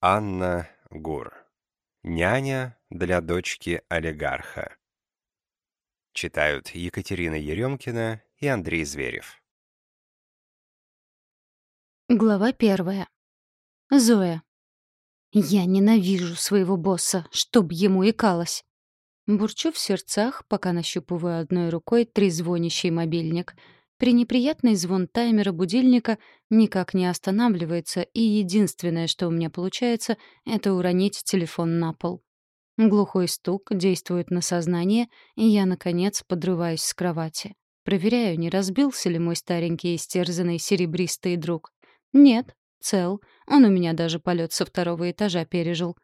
Анна Гур. Няня для дочки олигарха. Читают Екатерина Еремкина и Андрей Зверев. Глава первая. Зоя. Я ненавижу своего босса, чтоб ему икалось. Бурчу в сердцах, пока нащупываю одной рукой трезвонящий мобильник — Пренеприятный звон таймера будильника никак не останавливается, и единственное, что у меня получается, это уронить телефон на пол. Глухой стук действует на сознание, и я, наконец, подрываюсь с кровати. Проверяю, не разбился ли мой старенький истерзанный серебристый друг. Нет, цел. Он у меня даже полет со второго этажа пережил.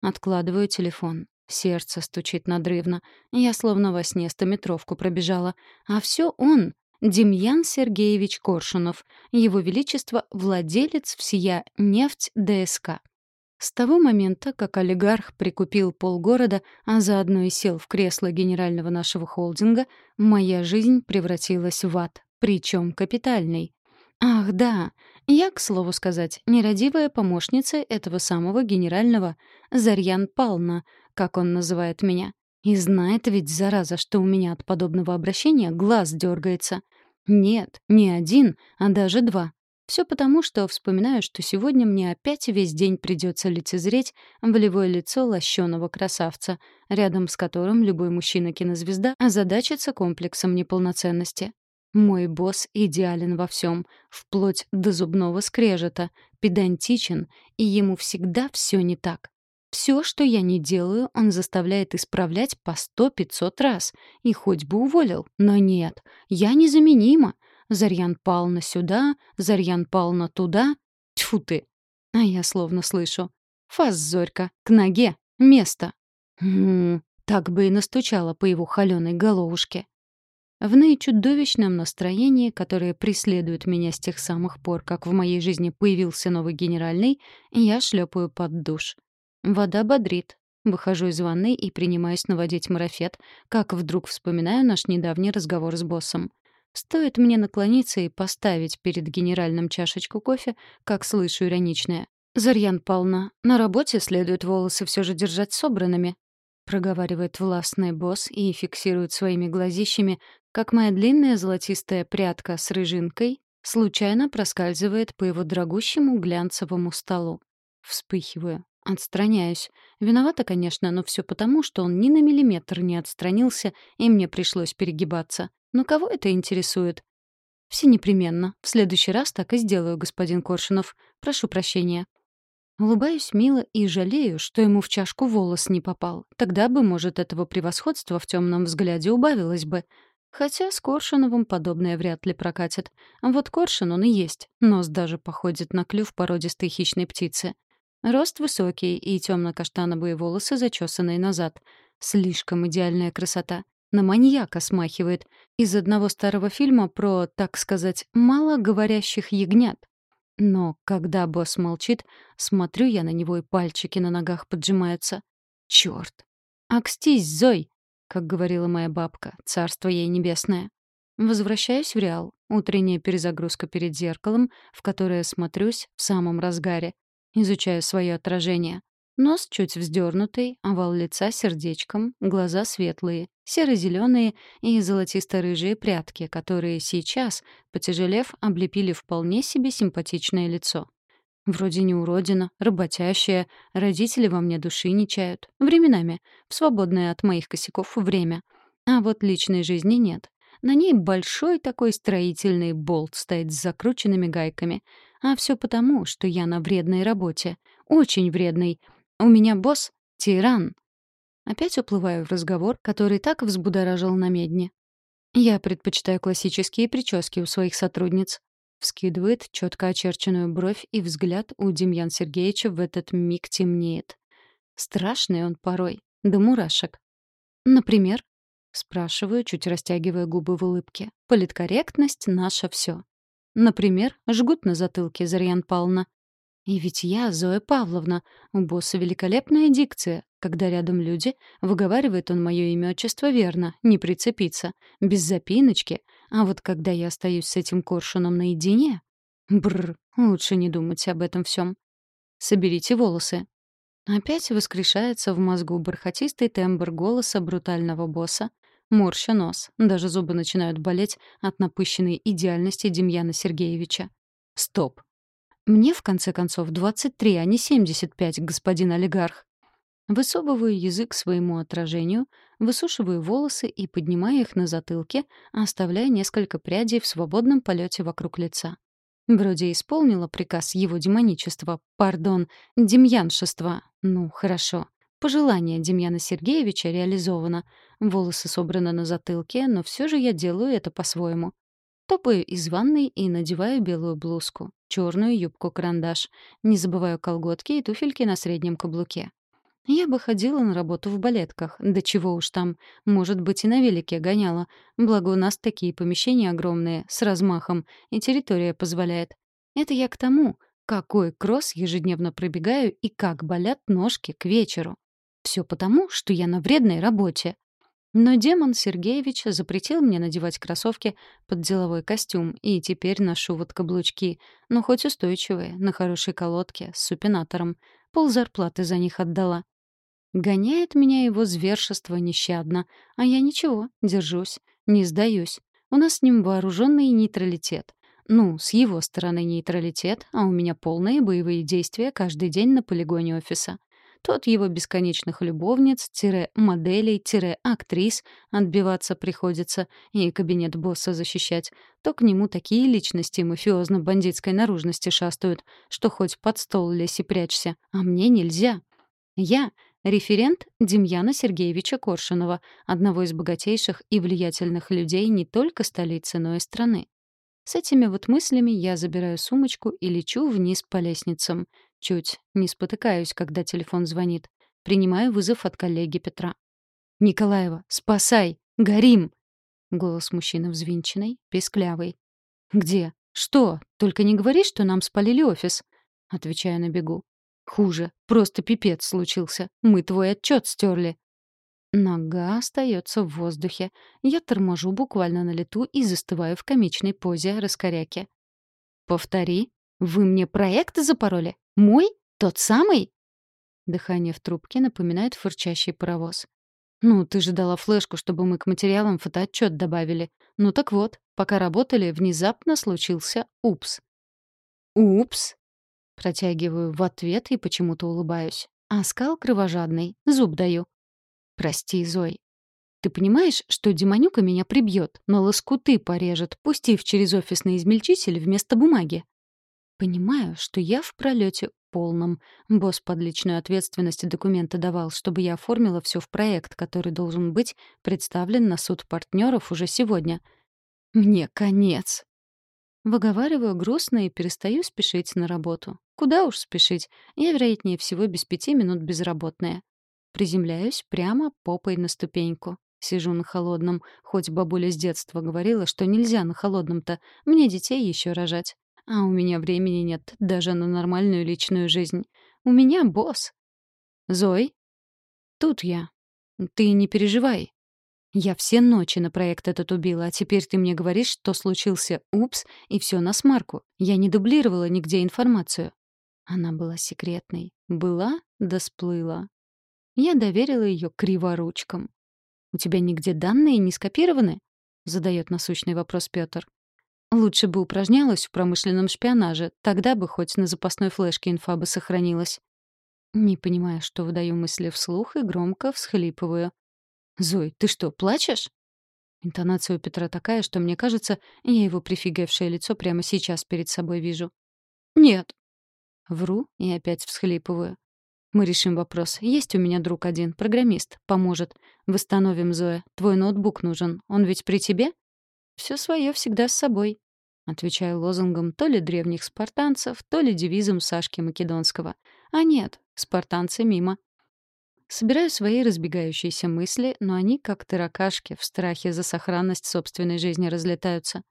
Откладываю телефон. Сердце стучит надрывно. Я словно во сне стометровку пробежала. А все он, Демьян Сергеевич Коршунов, Его Величество — владелец всея нефть ДСК. С того момента, как олигарх прикупил полгорода, а заодно и сел в кресло генерального нашего холдинга, моя жизнь превратилась в ад, причем капитальный. Ах, да, я, к слову сказать, нерадивая помощница этого самого генерального, Зарьян Пална, как он называет меня. И знает ведь, зараза, что у меня от подобного обращения глаз дергается. Нет, не один, а даже два. Все потому, что вспоминаю, что сегодня мне опять весь день придется лицезреть волевое лицо лощеного красавца, рядом с которым любой мужчина-кинозвезда озадачится комплексом неполноценности. Мой босс идеален во всем, вплоть до зубного скрежета, педантичен, и ему всегда все не так. Все, что я не делаю, он заставляет исправлять по сто-пятьсот раз. И хоть бы уволил. Но нет, я незаменима. Зарьян Пална сюда, Зарьян Пална туда. Тьфу ты. А я словно слышу. Фас, Зорька, к ноге, место. Ммм, так бы и настучала по его холёной головушке. В наичудовищном настроении, которое преследует меня с тех самых пор, как в моей жизни появился новый генеральный, я шлепаю под душ. Вода бодрит. Выхожу из ванной и принимаюсь наводить марафет, как вдруг вспоминаю наш недавний разговор с боссом. Стоит мне наклониться и поставить перед генеральным чашечку кофе, как слышу ироничное. «Зарьян полна. На работе следует волосы все же держать собранными», — проговаривает властный босс и фиксирует своими глазищами, как моя длинная золотистая прядка с рыжинкой случайно проскальзывает по его дорогущему глянцевому столу. Вспыхиваю. Отстраняюсь. Виновата, конечно, но все потому, что он ни на миллиметр не отстранился, и мне пришлось перегибаться. Но кого это интересует? Все непременно. В следующий раз так и сделаю, господин Коршунов. Прошу прощения. Улыбаюсь мило и жалею, что ему в чашку волос не попал. Тогда бы, может, этого превосходства в темном взгляде убавилось бы. Хотя с Коршуновым подобное вряд ли прокатит. Вот Коршун он и есть. Нос даже походит на клюв породистой хищной птицы. Рост высокий и темно-каштановые волосы, зачесанные назад. Слишком идеальная красота. На маньяка смахивает. Из одного старого фильма про, так сказать, мало говорящих ягнят. Но когда босс молчит, смотрю я на него, и пальчики на ногах поджимаются. Черт! Акстись, Зой! Как говорила моя бабка, царство ей небесное. Возвращаюсь в Реал. Утренняя перезагрузка перед зеркалом, в которое смотрюсь в самом разгаре изучая свое отражение. Нос чуть вздернутый, овал лица сердечком, глаза светлые, серо-зеленые и золотисто-рыжие прядки, которые сейчас, потяжелев, облепили вполне себе симпатичное лицо. Вроде не уродина, работящая, родители во мне души не чают. Временами, в свободное от моих косяков время. А вот личной жизни нет. На ней большой такой строительный болт стоит с закрученными гайками — а все потому, что я на вредной работе. Очень вредной. У меня босс — тиран. Опять уплываю в разговор, который так взбудоражил на медне. Я предпочитаю классические прически у своих сотрудниц. Вскидывает четко очерченную бровь, и взгляд у Демьян Сергеевича в этот миг темнеет. Страшный он порой, до мурашек. Например, спрашиваю, чуть растягивая губы в улыбке. Политкорректность — наше все. Например, жгут на затылке Зарьян Павловна. И ведь я, Зоя Павловна, у босса великолепная дикция. Когда рядом люди, выговаривает он мое имя отчество верно, не прицепиться, без запиночки. А вот когда я остаюсь с этим коршуном наедине... Бррр, лучше не думать об этом всем. соберите волосы». Опять воскрешается в мозгу бархатистый тембр голоса брутального босса, Морща нос. Даже зубы начинают болеть от напыщенной идеальности Демьяна Сергеевича. Стоп. Мне, в конце концов, 23, а не 75, господин олигарх. Высовываю язык своему отражению, высушиваю волосы и поднимаю их на затылке, оставляя несколько прядей в свободном полете вокруг лица. Вроде исполнила приказ его демоничества, пардон, демьяншества. Ну, хорошо. Пожелание Демьяна Сергеевича реализовано. Волосы собраны на затылке, но все же я делаю это по-своему. Топаю из ванной и надеваю белую блузку, черную юбку-карандаш. Не забываю колготки и туфельки на среднем каблуке. Я бы ходила на работу в балетках, да чего уж там, может быть, и на велике гоняла. Благо у нас такие помещения огромные, с размахом, и территория позволяет. Это я к тому, какой кросс ежедневно пробегаю и как болят ножки к вечеру. Все потому, что я на вредной работе. Но демон Сергеевич запретил мне надевать кроссовки под деловой костюм, и теперь ношу вот каблучки, но хоть устойчивые, на хорошей колодке, с супинатором. Пол зарплаты за них отдала. Гоняет меня его звершество нещадно, а я ничего, держусь, не сдаюсь. У нас с ним вооруженный нейтралитет. Ну, с его стороны нейтралитет, а у меня полные боевые действия каждый день на полигоне офиса то от его бесконечных любовниц-моделей-актрис отбиваться приходится и кабинет босса защищать, то к нему такие личности мафиозно-бандитской наружности шастают, что хоть под стол лезь и прячься, а мне нельзя. Я — референт Демьяна Сергеевича Коршунова, одного из богатейших и влиятельных людей не только столицы, но и страны. С этими вот мыслями я забираю сумочку и лечу вниз по лестницам. Чуть не спотыкаюсь, когда телефон звонит. Принимаю вызов от коллеги Петра. «Николаева, спасай! Горим!» Голос мужчины взвинченный, песклявый. «Где? Что? Только не говори, что нам спалили офис!» Отвечаю на бегу. «Хуже. Просто пипец случился. Мы твой отчет стерли». Нога остается в воздухе. Я торможу буквально на лету и застываю в комичной позе раскоряки. «Повтори. Вы мне проект запороли?» «Мой? Тот самый?» Дыхание в трубке напоминает фырчащий паровоз. «Ну, ты же дала флешку, чтобы мы к материалам фотоотчет добавили. Ну так вот, пока работали, внезапно случился упс». «Упс?» Протягиваю в ответ и почему-то улыбаюсь. А скал кровожадный, зуб даю. «Прости, Зой. Ты понимаешь, что Демонюка меня прибьет, но лоскуты порежет, пустив через офисный измельчитель вместо бумаги?» Понимаю, что я в пролете полном. Босс под личную ответственность документы давал, чтобы я оформила все в проект, который должен быть представлен на суд партнеров уже сегодня. Мне конец. Выговариваю грустно и перестаю спешить на работу. Куда уж спешить? Я, вероятнее всего, без пяти минут безработная. Приземляюсь прямо попой на ступеньку. Сижу на холодном, хоть бабуля с детства говорила, что нельзя на холодном-то, мне детей еще рожать. А у меня времени нет даже на нормальную личную жизнь. У меня босс. Зой? Тут я. Ты не переживай. Я все ночи на проект этот убила, а теперь ты мне говоришь, что случился упс, и все на смарку. Я не дублировала нигде информацию. Она была секретной. Была, да сплыла. Я доверила ее криворучкам. «У тебя нигде данные не скопированы?» — задает насущный вопрос Петр. Лучше бы упражнялась в промышленном шпионаже, тогда бы хоть на запасной флешке инфа бы сохранилась. Не понимая, что выдаю мысли вслух, и громко всхлипываю. «Зой, ты что, плачешь?» Интонация у Петра такая, что мне кажется, я его прифигевшее лицо прямо сейчас перед собой вижу. «Нет». Вру и опять всхлипываю. «Мы решим вопрос. Есть у меня друг один, программист. Поможет. Восстановим, Зоя. Твой ноутбук нужен. Он ведь при тебе?» Все свое всегда с собой. Отвечаю лозунгом то ли древних спартанцев, то ли девизом Сашки Македонского. А нет, спартанцы мимо. Собираю свои разбегающиеся мысли, но они, как таракашки, в страхе за сохранность собственной жизни разлетаются.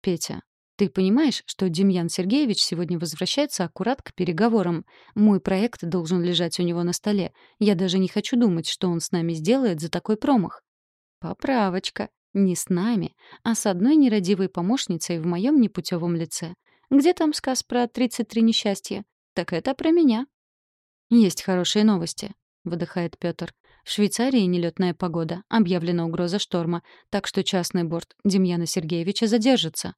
Петя, ты понимаешь, что Демьян Сергеевич сегодня возвращается аккурат к переговорам? Мой проект должен лежать у него на столе. Я даже не хочу думать, что он с нами сделает за такой промах. Поправочка. Не с нами, а с одной нерадивой помощницей в моем непутевом лице. Где там сказ про 33 несчастья? так это про меня. Есть хорошие новости, выдыхает Пётр. В Швейцарии нелетная погода, объявлена угроза шторма, так что частный борт Демьяна Сергеевича задержится.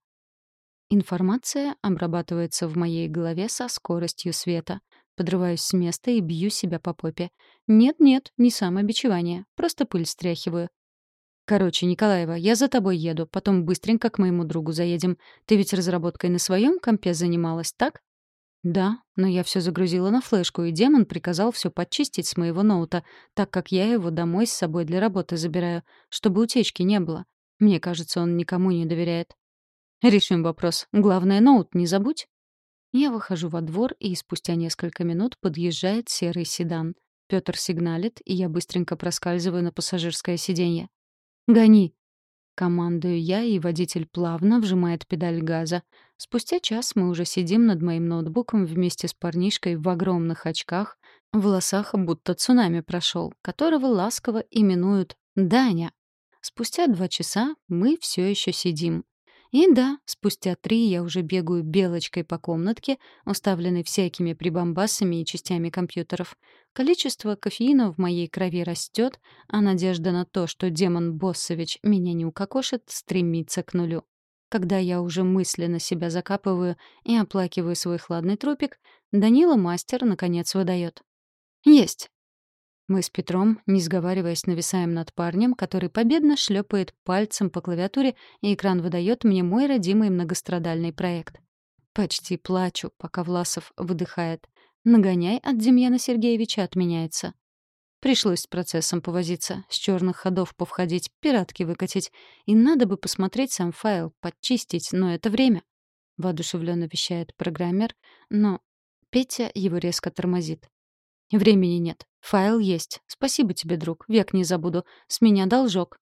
Информация обрабатывается в моей голове со скоростью света. Подрываюсь с места и бью себя по попе. Нет-нет, не самобичевание, просто пыль стряхиваю. Короче, Николаева, я за тобой еду, потом быстренько к моему другу заедем. Ты ведь разработкой на своем компе занималась, так? Да, но я все загрузила на флешку, и демон приказал все подчистить с моего ноута, так как я его домой с собой для работы забираю, чтобы утечки не было. Мне кажется, он никому не доверяет. Решим вопрос. Главное, ноут не забудь. Я выхожу во двор, и спустя несколько минут подъезжает серый седан. Пётр сигналит, и я быстренько проскальзываю на пассажирское сиденье. «Гони!» Командую я, и водитель плавно вжимает педаль газа. Спустя час мы уже сидим над моим ноутбуком вместе с парнишкой в огромных очках, в волосах будто цунами прошел, которого ласково именуют Даня. Спустя два часа мы все еще сидим. И да, спустя три я уже бегаю белочкой по комнатке, уставленной всякими прибамбасами и частями компьютеров. Количество кофеина в моей крови растет, а надежда на то, что демон Боссович меня не укокошит, стремится к нулю. Когда я уже мысленно себя закапываю и оплакиваю свой хладный трупик, Данила мастер наконец выдает. «Есть!» Мы с Петром, не сговариваясь, нависаем над парнем, который победно шлепает пальцем по клавиатуре, и экран выдает мне мой родимый многострадальный проект. Почти плачу, пока Власов выдыхает. Нагоняй от Демьяна Сергеевича отменяется. Пришлось с процессом повозиться, с черных ходов повходить, пиратки выкатить. И надо бы посмотреть сам файл, подчистить, но это время. Воодушевленно вещает программер, но Петя его резко тормозит. Времени нет. Файл есть. Спасибо тебе, друг. Век не забуду. С меня должок.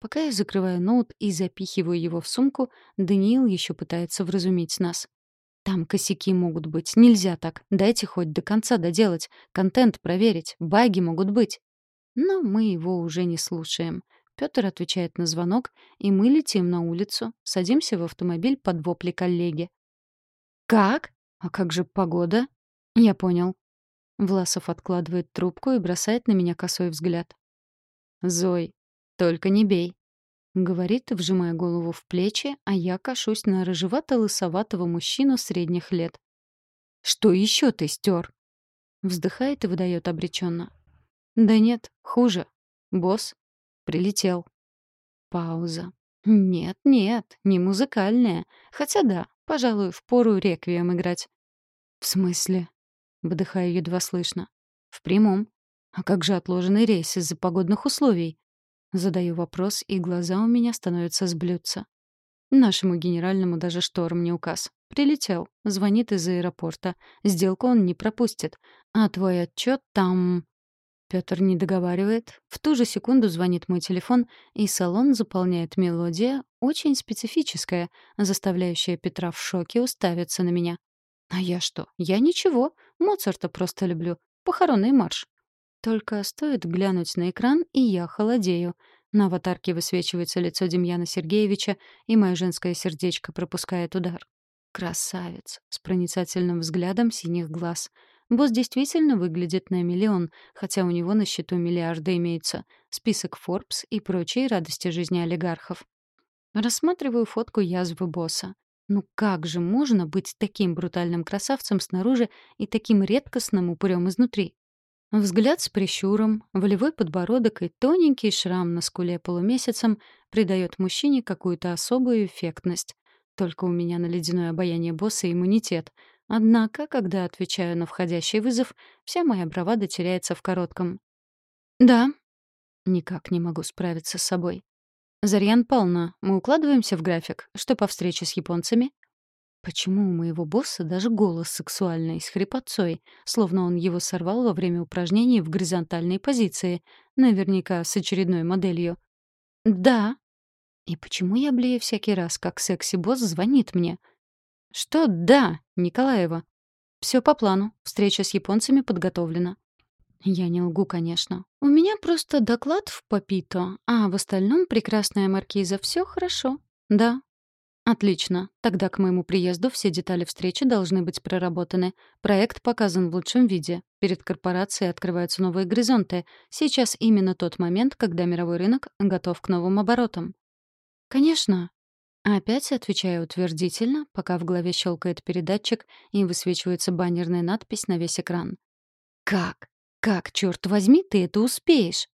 Пока я закрываю ноут и запихиваю его в сумку, Даниил еще пытается вразумить нас. Там косяки могут быть. Нельзя так. Дайте хоть до конца доделать. Контент проверить. Баги могут быть. Но мы его уже не слушаем. Пётр отвечает на звонок, и мы летим на улицу, садимся в автомобиль под вопли коллеги. «Как? А как же погода?» «Я понял. Власов откладывает трубку и бросает на меня косой взгляд. «Зой, только не бей», — говорит, вжимая голову в плечи, а я кашусь на рыжевато-лысоватого мужчину средних лет. «Что еще ты стер?» Вздыхает и выдает обреченно. «Да нет, хуже. Босс прилетел». Пауза. «Нет, нет, не музыкальная. Хотя да, пожалуй, впору реквием играть». «В смысле?» Выдыхаю едва слышно. В прямом. А как же отложенный рейс из-за погодных условий? Задаю вопрос, и глаза у меня становятся с блюдца. Нашему генеральному даже шторм не указ. Прилетел, звонит из аэропорта. Сделку он не пропустит. А твой отчет там... Пётр не договаривает. В ту же секунду звонит мой телефон, и салон заполняет мелодия, очень специфическая, заставляющая Петра в шоке уставиться на меня. А я что? Я ничего. Моцарта просто люблю. Похоронный марш. Только стоит глянуть на экран, и я холодею. На аватарке высвечивается лицо Демьяна Сергеевича, и мое женское сердечко пропускает удар. Красавец, с проницательным взглядом синих глаз. Босс действительно выглядит на миллион, хотя у него на счету миллиарды имеются. Список Forbes и прочие радости жизни олигархов. Рассматриваю фотку язвы босса. Ну как же можно быть таким брутальным красавцем снаружи и таким редкостным упырем изнутри? Взгляд с прищуром, волевой подбородок и тоненький шрам на скуле полумесяцем придает мужчине какую-то особую эффектность. Только у меня на ледяное обаяние босса иммунитет. Однако, когда отвечаю на входящий вызов, вся моя бравада теряется в коротком. «Да». Никак не могу справиться с собой. «Зарьян Павловна, мы укладываемся в график. Что по встрече с японцами?» Почему у моего босса даже голос сексуальный, с хрипотцой, словно он его сорвал во время упражнений в горизонтальной позиции, наверняка с очередной моделью? «Да». И почему я блею всякий раз, как секси-босс звонит мне? «Что «да», Николаева?» Все по плану. Встреча с японцами подготовлена. Я не лгу, конечно. У меня просто доклад в Папито, а в остальном прекрасная маркиза все хорошо. Да. Отлично. Тогда к моему приезду все детали встречи должны быть проработаны. Проект показан в лучшем виде. Перед корпорацией открываются новые горизонты. Сейчас именно тот момент, когда мировой рынок готов к новым оборотам. Конечно. Опять отвечаю утвердительно, пока в голове щелкает передатчик и высвечивается баннерная надпись на весь экран. Как? Как, черт возьми, ты это успеешь?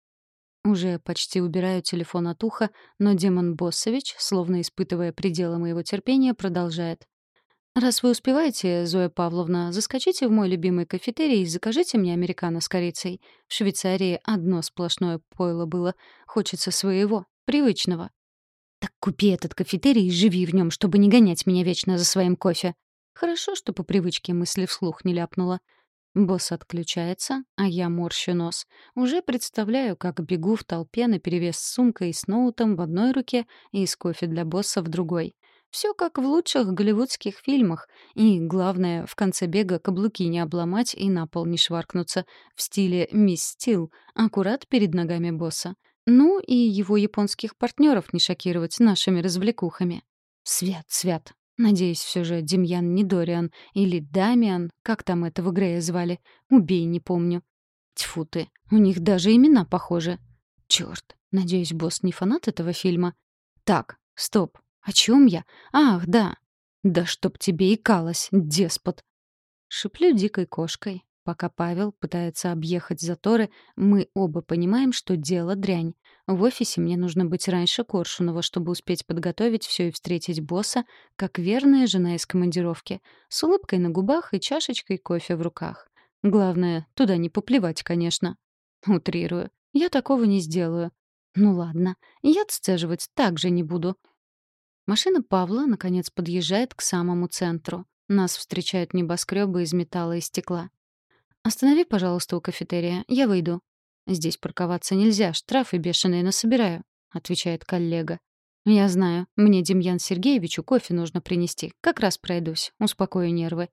Уже почти убираю телефон от уха, но демон Боссович, словно испытывая пределы моего терпения, продолжает. «Раз вы успеваете, Зоя Павловна, заскочите в мой любимый кафетерий и закажите мне американо с корицей. В Швейцарии одно сплошное пойло было. Хочется своего, привычного». «Так купи этот кафетерий и живи в нем, чтобы не гонять меня вечно за своим кофе». Хорошо, что по привычке мысли вслух не ляпнула. Босс отключается, а я морщу нос. Уже представляю, как бегу в толпе наперевес с сумкой с ноутом в одной руке и с кофе для босса в другой. Все как в лучших голливудских фильмах. И, главное, в конце бега каблуки не обломать и на пол не шваркнуться в стиле «Мисс Стил», аккурат перед ногами босса. Ну и его японских партнеров не шокировать нашими развлекухами. Свят, свят. Надеюсь, все же Демьян не Дориан или Дамиан, как там это в игре звали. Убей, не помню. Тьфу ты, у них даже имена похожи. Черт, надеюсь, босс не фанат этого фильма. Так, стоп, о чем я? Ах, да. Да чтоб тебе икалось, деспот. Шиплю дикой кошкой. Пока Павел пытается объехать заторы, мы оба понимаем, что дело дрянь. В офисе мне нужно быть раньше Коршунова, чтобы успеть подготовить все и встретить босса, как верная жена из командировки, с улыбкой на губах и чашечкой кофе в руках. Главное, туда не поплевать, конечно. Утрирую. Я такого не сделаю. Ну ладно, я сцеживать также не буду. Машина Павла, наконец, подъезжает к самому центру. Нас встречают небоскребы из металла и стекла. «Останови, пожалуйста, у кафетерия. Я выйду», «Здесь парковаться нельзя, штрафы бешеные насобираю», — отвечает коллега. «Я знаю. Мне Демьян Сергеевичу кофе нужно принести. Как раз пройдусь. Успокою нервы».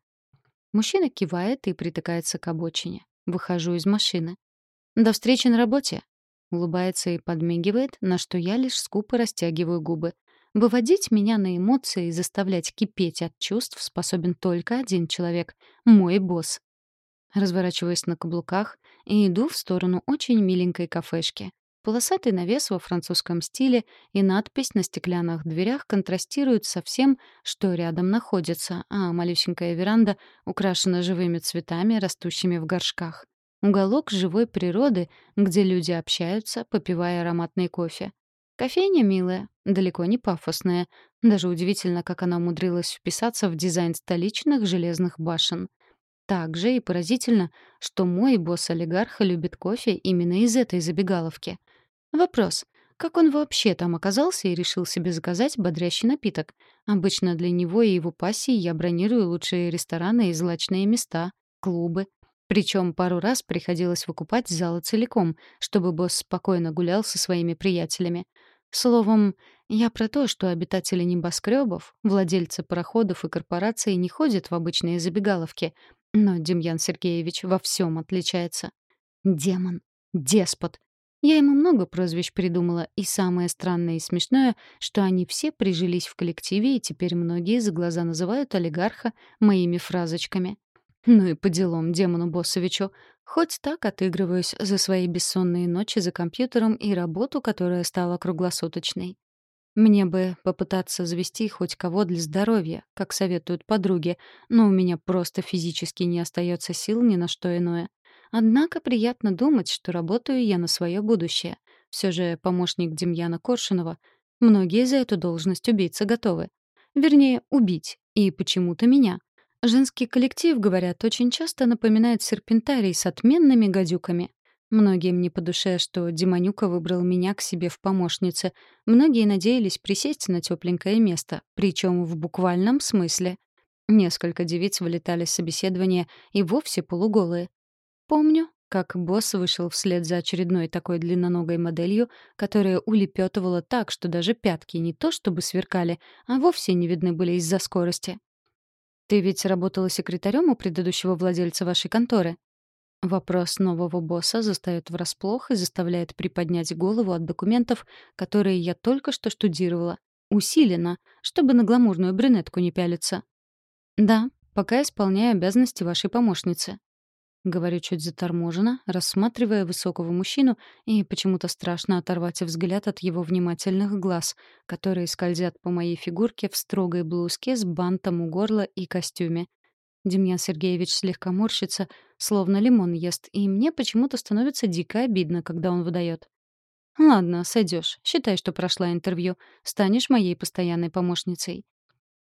Мужчина кивает и притыкается к обочине. Выхожу из машины. «До встречи на работе!» Улыбается и подмигивает, на что я лишь скупо растягиваю губы. Выводить меня на эмоции и заставлять кипеть от чувств способен только один человек — мой босс. Разворачиваюсь на каблуках и иду в сторону очень миленькой кафешки. Полосатый навес во французском стиле и надпись на стеклянных дверях контрастируют со всем, что рядом находится, а малюсенькая веранда украшена живыми цветами, растущими в горшках. Уголок живой природы, где люди общаются, попивая ароматный кофе. Кофейня милая, далеко не пафосная. Даже удивительно, как она умудрилась вписаться в дизайн столичных железных башен — также и поразительно, что мой босс-олигарх любит кофе именно из этой забегаловки. Вопрос. Как он вообще там оказался и решил себе заказать бодрящий напиток? Обычно для него и его пассии я бронирую лучшие рестораны и злачные места, клубы. Причем пару раз приходилось выкупать залы целиком, чтобы босс спокойно гулял со своими приятелями. Словом, я про то, что обитатели небоскребов, владельцы пароходов и корпораций не ходят в обычные забегаловки, но Демьян Сергеевич во всем отличается. Демон, деспот. Я ему много прозвищ придумала, и самое странное и смешное, что они все прижились в коллективе, и теперь многие за глаза называют олигарха моими фразочками. Ну и по делам демону Боссовичу. Хоть так отыгрываюсь за свои бессонные ночи за компьютером и работу, которая стала круглосуточной. Мне бы попытаться завести хоть кого для здоровья, как советуют подруги, но у меня просто физически не остается сил ни на что иное. Однако приятно думать, что работаю я на свое будущее. Все же помощник Демьяна Коршунова. Многие за эту должность убийцы готовы. Вернее, убить. И почему-то меня. Женский коллектив, говорят, очень часто напоминает серпентарий с отменными гадюками. Многим не по душе, что Демонюка выбрал меня к себе в помощнице. Многие надеялись присесть на тепленькое место, причем в буквальном смысле. Несколько девиц вылетали с собеседования и вовсе полуголые. Помню, как босс вышел вслед за очередной такой длинноногой моделью, которая улепетывала так, что даже пятки не то чтобы сверкали, а вовсе не видны были из-за скорости. «Ты ведь работала секретарем у предыдущего владельца вашей конторы?» Вопрос нового босса застаёт врасплох и заставляет приподнять голову от документов, которые я только что штудировала. усиленно, чтобы на гламурную брюнетку не пялиться. «Да, пока исполняю обязанности вашей помощницы», Говорю чуть заторможенно, рассматривая высокого мужчину, и почему-то страшно оторвать взгляд от его внимательных глаз, которые скользят по моей фигурке в строгой блузке с бантом у горла и костюме. Демьян Сергеевич слегка морщится, словно лимон ест, и мне почему-то становится дико обидно, когда он выдает. «Ладно, сойдешь. Считай, что прошла интервью. Станешь моей постоянной помощницей.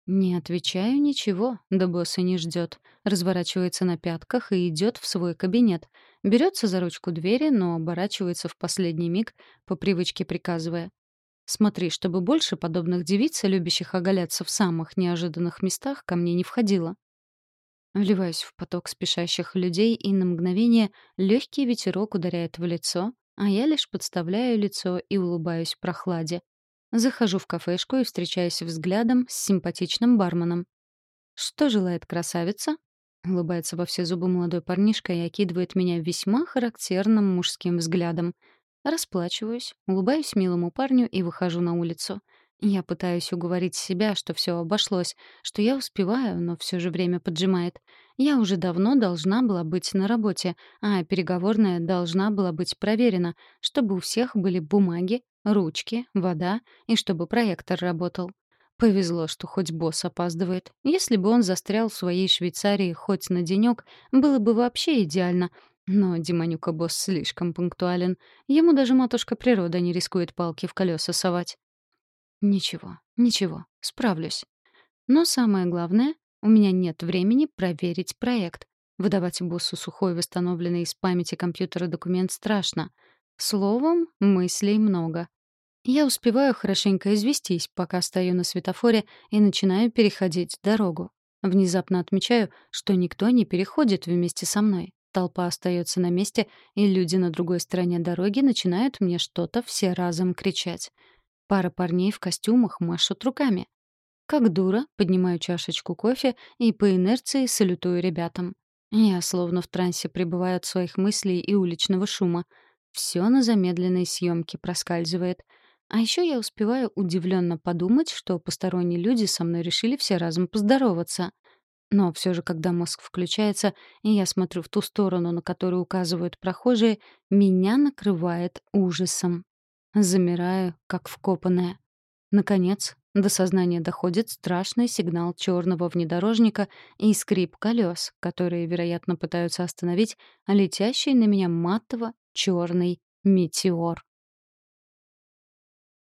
Не отвечаю ничего, да босс и не ждет. Разворачивается на пятках и идет в свой кабинет. Берется за ручку двери, но оборачивается в последний миг, по привычке приказывая. Смотри, чтобы больше подобных девиц, любящих оголяться в самых неожиданных местах, ко мне не входило. Вливаюсь в поток спешащих людей, и на мгновение легкий ветерок ударяет в лицо, а я лишь подставляю лицо и улыбаюсь прохладе. Захожу в кафешку и встречаюсь взглядом с симпатичным барменом. «Что желает красавица?» Улыбается во все зубы молодой парнишка и окидывает меня весьма характерным мужским взглядом. Расплачиваюсь, улыбаюсь милому парню и выхожу на улицу. Я пытаюсь уговорить себя, что все обошлось, что я успеваю, но все же время поджимает. Я уже давно должна была быть на работе, а переговорная должна была быть проверена, чтобы у всех были бумаги, ручки, вода и чтобы проектор работал. Повезло, что хоть босс опаздывает. Если бы он застрял в своей Швейцарии хоть на денек, было бы вообще идеально. Но Диманюка босс слишком пунктуален. Ему даже матушка природа не рискует палки в колеса совать. Ничего, ничего, справлюсь. Но самое главное, у меня нет времени проверить проект. Выдавать боссу сухой восстановленный из памяти компьютера документ страшно. Словом, мыслей много. Я успеваю хорошенько известись, пока стою на светофоре и начинаю переходить дорогу. Внезапно отмечаю, что никто не переходит вместе со мной. Толпа остается на месте, и люди на другой стороне дороги начинают мне что-то все разом кричать. Пара парней в костюмах машут руками. Как дура, поднимаю чашечку кофе и по инерции салютую ребятам. Я словно в трансе пребываю от своих мыслей и уличного шума. Все на замедленной съемке проскальзывает — а еще я успеваю удивленно подумать, что посторонние люди со мной решили все разом поздороваться. Но все же, когда мозг включается, и я смотрю в ту сторону, на которую указывают прохожие, меня накрывает ужасом. Замираю, как вкопанная. Наконец, до сознания доходит страшный сигнал черного внедорожника и скрип колес, которые, вероятно, пытаются остановить летящий на меня матово черный метеор.